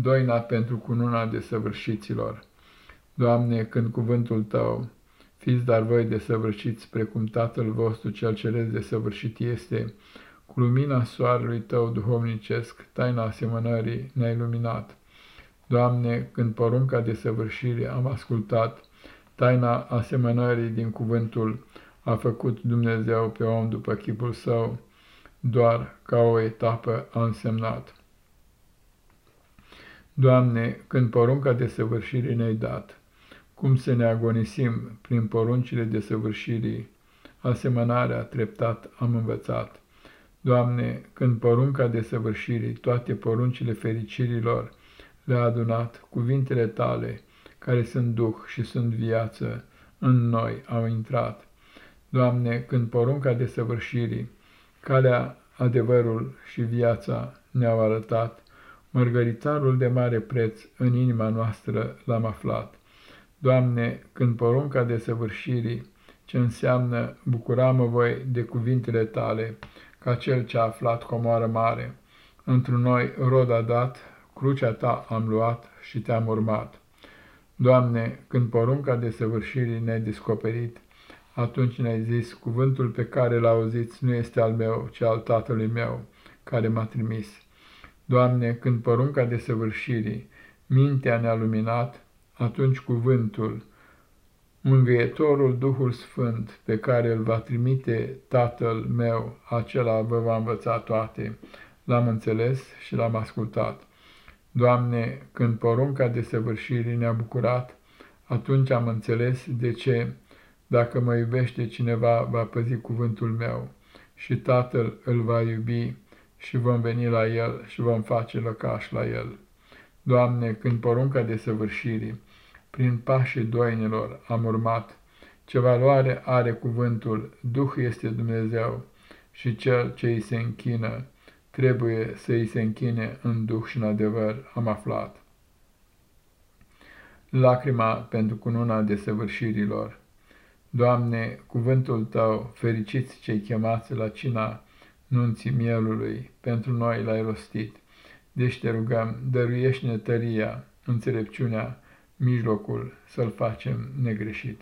doina pentru cununa desăvârșiților. Doamne, când cuvântul Tău, fiți dar voi desăvârșiți, precum Tatăl vostru cel ceresc desăvârșit este, cu lumina soarelui Tău duhovnicesc, taina asemănării ne-ai luminat. Doamne, când porunca de săvârșire am ascultat, taina asemănării din cuvântul a făcut Dumnezeu pe om după chipul său, doar ca o etapă a însemnat. Doamne, când porunca de săvârșire ne-ai dat, cum să ne agonisim prin poruncile de săvârșirii, asemănarea treptat am învățat. Doamne, când porunca de săvârșirii, toate poruncile fericirilor le-a adunat, cuvintele Tale, care sunt Duh și sunt viață, în noi au intrat. Doamne, când porunca de săvârșirii, calea, adevărul și viața ne-au arătat, mărgăritarul de mare preț în inima noastră l-am aflat. Doamne, când porunca de săvârșirii, ce înseamnă bucuramă voi de cuvintele Tale, ca cel ce a aflat comoară mare, într-un noi rod a dat, crucea Ta am luat și Te-am urmat. Doamne, când porunca de săvârșirii ne-ai descoperit, atunci ne-ai zis, cuvântul pe care l-auziți nu este al meu, ci al Tatălui meu, care m-a trimis. Doamne, când porunca de săvârșirii, mintea ne-a luminat, atunci cuvântul, Mângâietorul Duhul Sfânt, pe care îl va trimite Tatăl meu, acela vă va învăța toate, l-am înțeles și l-am ascultat. Doamne, când porunca de săvârșire ne-a bucurat, atunci am înțeles de ce, dacă mă iubește cineva, va păzi cuvântul meu și Tatăl îl va iubi și vom veni la el și vom face lăcaș la el. Doamne, când porunca de săvârșire, prin pașii doinilor am urmat, ce valoare are cuvântul, Duh este Dumnezeu și cel ce îi se închină, trebuie să îi se închine în Duh și în adevăr, am aflat. Lacrima pentru cununa desăvârșirilor Doamne, cuvântul Tău, fericiți cei chemați la cina nunții mielului, pentru noi l-ai rostit. Deci te rugăm, dăruiește-ne tăria, înțelepciunea, mijlocul să-l facem negreșit.